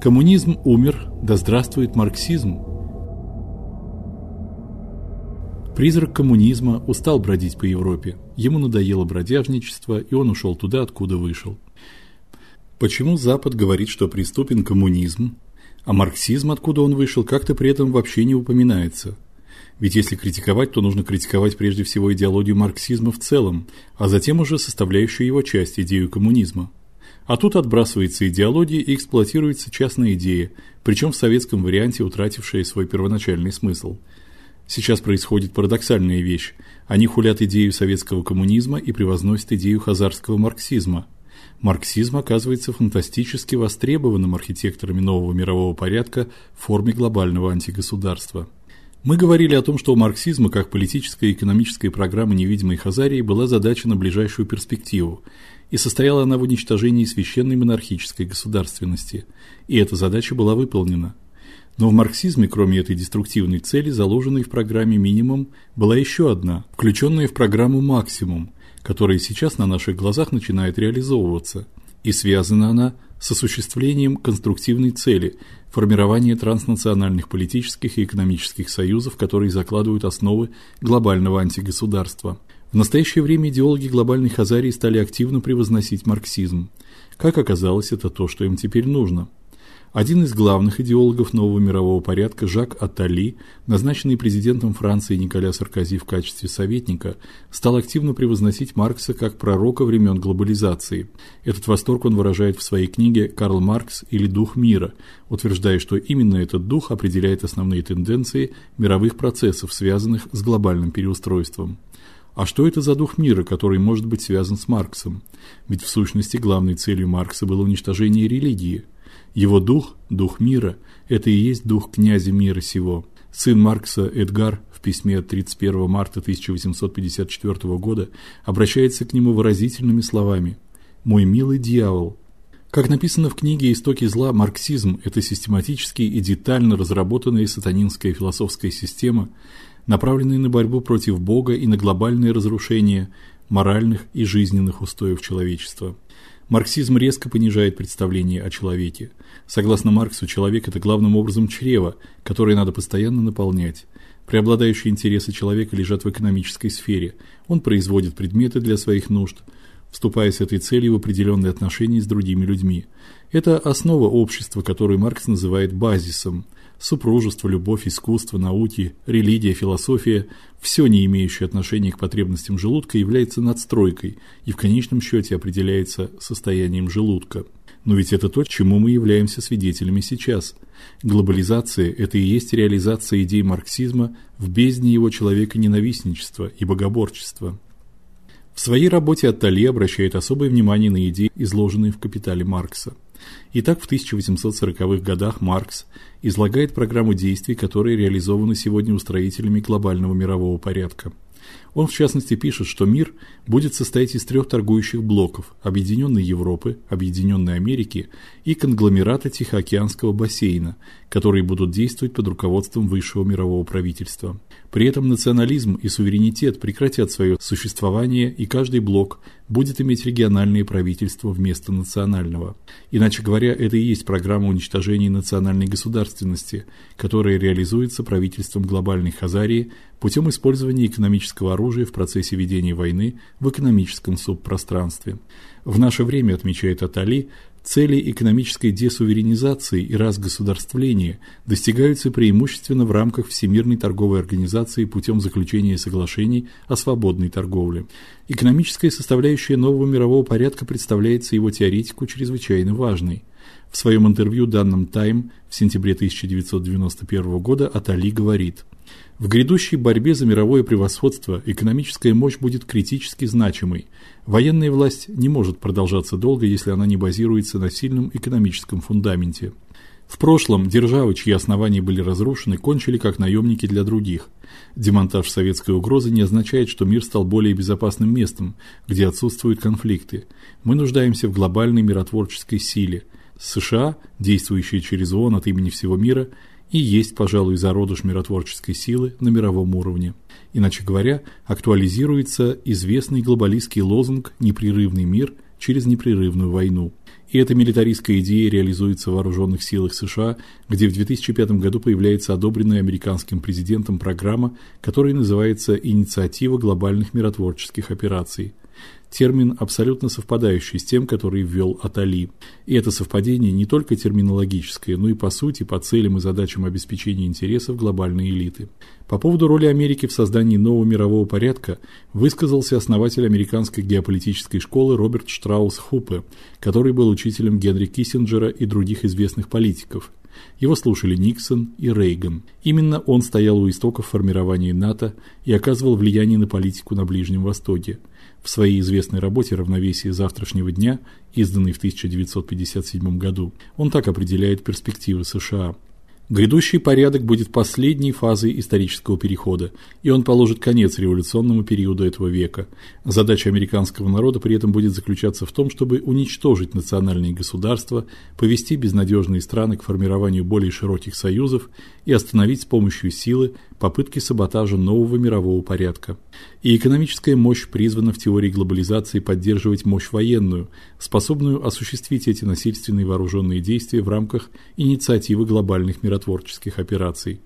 Коммунизм умер, да здравствует марксизм. Призрак коммунизма устал бродить по Европе. Ему надоело бродяжничество, и он ушел туда, откуда вышел. Почему Запад говорит, что преступен коммунизм, а марксизм, откуда он вышел, как-то при этом вообще не упоминается? Ведь если критиковать, то нужно критиковать прежде всего идеологию марксизма в целом, а затем уже составляющую его часть идею коммунизма. А тут отбрасывается идеология и эксплуатируется частная идея, причем в советском варианте утратившая свой первоначальный смысл. Сейчас происходит парадоксальная вещь. Они хулят идею советского коммунизма и превозносят идею хазарского марксизма. Марксизм оказывается фантастически востребованным архитекторами нового мирового порядка в форме глобального антигосударства. Мы говорили о том, что у марксизма как политической и экономической программы невидимой Хазарии была задача на ближайшую перспективу и состояла она в уничтожении священной монархической государственности. И эта задача была выполнена. Но в марксизме, кроме этой деструктивной цели, заложенной в программе минимум, была еще одна, включенная в программу максимум, которая сейчас на наших глазах начинает реализовываться. И связана она с осуществлением конструктивной цели формирования транснациональных политических и экономических союзов, которые закладывают основы глобального антигосударства. В настоящее время идеологи глобальной Хазарии стали активно превозносить марксизм. Как оказалось, это то, что им теперь нужно. Один из главных идеологов нового мирового порядка, Жак Аттали, назначенный президентом Франции Николя Саркози в качестве советника, стал активно превозносить Маркса как пророка времен глобализации. Этот восторг он выражает в своей книге Карл Маркс или дух мира, утверждая, что именно этот дух определяет основные тенденции мировых процессов, связанных с глобальным переустройством. А что это за дух мира, который может быть связан с Марксом? Ведь в сущности главной целью Маркса было уничтожение религии. Его дух, дух мира это и есть дух князя мира сего. Сын Маркса Эдгар в письме от 31 марта 1854 года обращается к нему выразительными словами: "Мой милый дьявол, как написано в книге Истоки зла, марксизм это систематически и детально разработанная сатанинская философская система, направленные на борьбу против Бога и на глобальное разрушение моральных и жизненных устоев человечества. Марксизм резко понижает представление о человеке. Согласно Марксу, человек это главным образом чрево, которое надо постоянно наполнять. Преобладающие интересы человека лежат в экономической сфере. Он производит предметы для своих нужд, вступая с этой целью в определенные отношения с другими людьми. Это основа общества, которую Маркс называет базисом супружество, любовь, искусство, науки, религия, философия все не имеющее отношения к потребностям желудка является надстройкой и в конечном счете определяется состоянием желудка. Но ведь это то, чему мы являемся свидетелями сейчас. Глобализация это и есть реализация идей марксизма в бездне его человека-ненавистничества и богоборчества. В своей работе Аттали обращает особое внимание на идеи, изложенные в Капитале Маркса. Итак, в 1840-х годах Маркс излагает программу действий, которые реализованы сегодня устроителями глобального мирового порядка. Он в частности пишет, что мир будет состоять из трех торгующих блоков: Объединенной Европы, Объединенной Америки и конгломерата Тихоокеанского бассейна, которые будут действовать под руководством высшего мирового правительства. При этом национализм и суверенитет прекратят свое существование, и каждый блок будет иметь региональные правительства вместо национального. Иначе говоря, это и есть программа уничтожения национальной государственности, которая реализуется правительством глобальной Хазарии путем использования экономического оружия в процессе ведения войны в экономическом субпространстве. В наше время, отмечает Атали, Цели экономической десуверенизации и разгосударствления достигаются преимущественно в рамках Всемирной торговой организации путем заключения соглашений о свободной торговле. Экономическая составляющая нового мирового порядка представляется его теоретику чрезвычайно важной. В своем интервью данным Time в сентябре 1991 года Атали говорит: в грядущей борьбе за мировое превосходство экономическая мощь будет критически значимой. Военная власть не может продолжаться долго, если она не базируется на сильном экономическом фундаменте. В прошлом державы, чьи основания были разрушены, кончили как наемники для других. Демонтаж советской угрозы не означает, что мир стал более безопасным местом, где отсутствуют конфликты. Мы нуждаемся в глобальной миротворческой силе. США, действующие через ООН от имени всего мира, и есть, пожалуй, зародыш миротворческой силы на мировом уровне. Иначе говоря, актуализируется известный глобалистский лозунг непрерывный мир, через непрерывную войну. И эта милитаристская идея реализуется в вооруженных силах США, где в 2005 году появляется одобренная американским президентом программа, которая называется Инициатива глобальных миротворческих операций термин абсолютно совпадающий с тем, который ввел Атали. И это совпадение не только терминологическое, но и по сути, по целям и задачам обеспечения интересов глобальной элиты. По поводу роли Америки в создании нового мирового порядка высказался основатель американской геополитической школы Роберт Штраус Хупе, который был учителем Генри Киссинджера и других известных политиков. Его слушали Никсон и Рейган. Именно он стоял у истоков формирования НАТО и оказывал влияние на политику на Ближнем Востоке. В своей известной работе Равновесие завтрашнего дня, изданной в 1957 году, он так определяет перспективы США. Грядущий порядок будет последней фазой исторического перехода, и он положит конец революционному периоду этого века. Задача американского народа при этом будет заключаться в том, чтобы уничтожить национальные государства, повести безнадежные страны к формированию более широких союзов и остановить с помощью силы попытки саботажа нового мирового порядка. И экономическая мощь призвана в теории глобализации поддерживать мощь военную, способную осуществить эти насильственные вооруженные действия в рамках инициативы глобальных миротворческих операций.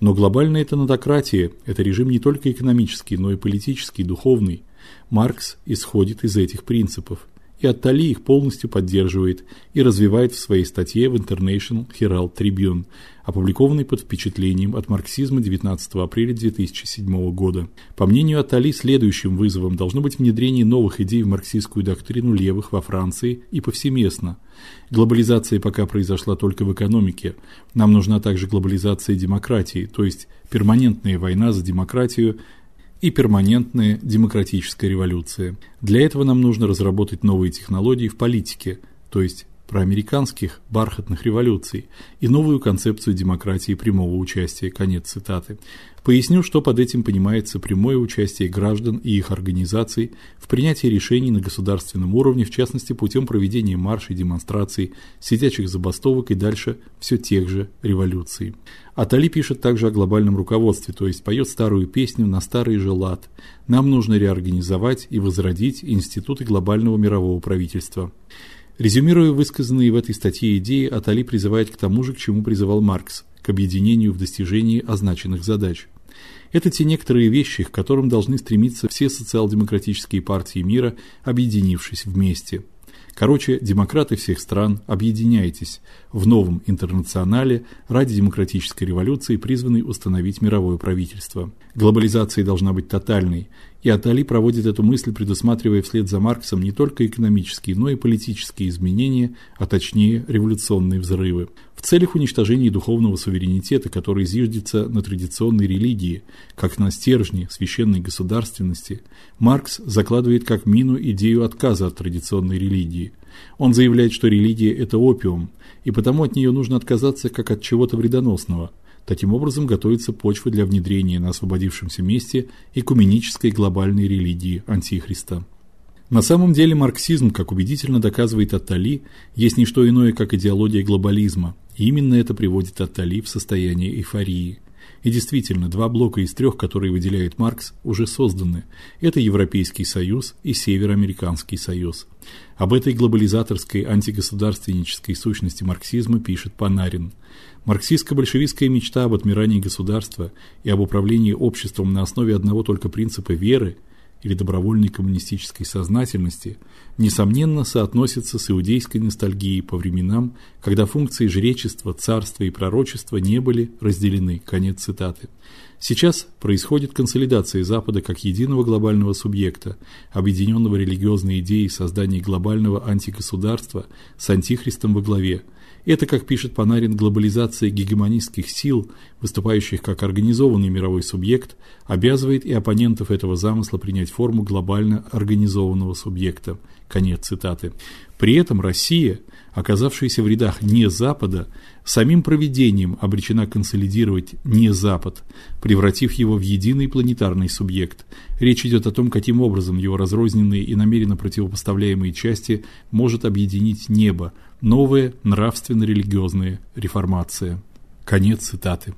Но глобальная этнократия это режим не только экономический, но и политический, духовный. Маркс исходит из этих принципов и Аттали их полностью поддерживает и развивает в своей статье в International Herald Tribune, опубликованной под впечатлением от марксизма 19 апреля 2007 года. По мнению Аттали, следующим вызовом должно быть внедрение новых идей в марксистскую доктрину левых во Франции и повсеместно. Глобализация пока произошла только в экономике. Нам нужна также глобализация демократии, то есть перманентная война за демократию и перманентная демократическая революция. Для этого нам нужно разработать новые технологии в политике, то есть проамериканских бархатных революций и новую концепцию демократии прямого участия. Конец цитаты. Поясню, что под этим понимается прямое участие граждан и их организаций в принятии решений на государственном уровне, в частности, путем проведения маршей, демонстраций, сидячих забастовок и дальше все тех же революций. Атали пишет также о глобальном руководстве, то есть поет старую песню на старый же лад. Нам нужно реорганизовать и возродить институты глобального мирового правительства. Резюмируя высказанные в этой статье идеи, Атали призывает к тому же, к чему призывал Маркс к объединению в достижении означенных задач. Это те некоторые вещи, к которым должны стремиться все социал-демократические партии мира, объединившись вместе. Короче, демократы всех стран, объединяйтесь в новом интернационале ради демократической революции, призванной установить мировое правительство. Глобализация должна быть тотальной, и Атали проводит эту мысль, предусматривая вслед за Марксом не только экономические, но и политические изменения, а точнее революционные взрывы. В целях уничтожения духовного суверенитета, который зиждется на традиционной религии, как на стержне священной государственности, Маркс закладывает как мину идею отказа от традиционной религии. Он заявляет, что религия это опиум, и потому от нее нужно отказаться как от чего-то вредоносного – Таким образом готовится почва для внедрения на освободившемся месте экуменической глобальной религии антихриста. На самом деле марксизм, как убедительно доказывает Аттали, есть не что иное, как идеология глобализма. И именно это приводит Аттали в состояние эйфории. И действительно, два блока из трех, которые выделяет Маркс, уже созданы. Это Европейский союз и Североамериканский союз. Об этой глобализаторской антигосударственнической сущности марксизма пишет Панарин. Марксистско-большевистская мечта об отмирании государства и об управлении обществом на основе одного только принципа веры или добровольной коммунистической сознательности несомненно соотносится с иудейской ностальгией по временам, когда функции жречества, царства и пророчества не были разделены. Конец цитаты. Сейчас происходит консолидация Запада как единого глобального субъекта, объединенного религиозной идеей создания глобального антигосударства с антихристом во главе – это, как пишет Панарин, глобализация гегемонистских сил, выступающих как организованный мировой субъект, обязывает и оппонентов этого замысла принять форму глобально организованного субъекта. Конец цитаты. При этом Россия, оказавшаяся в рядах не Запада, самим проведением обречена консолидировать не Запад, превратив его в единый планетарный субъект. Речь идет о том, каким образом его разрозненные и намеренно противопоставляемые части может объединить небо, новая нравственно-религиозная реформация. Конец цитаты.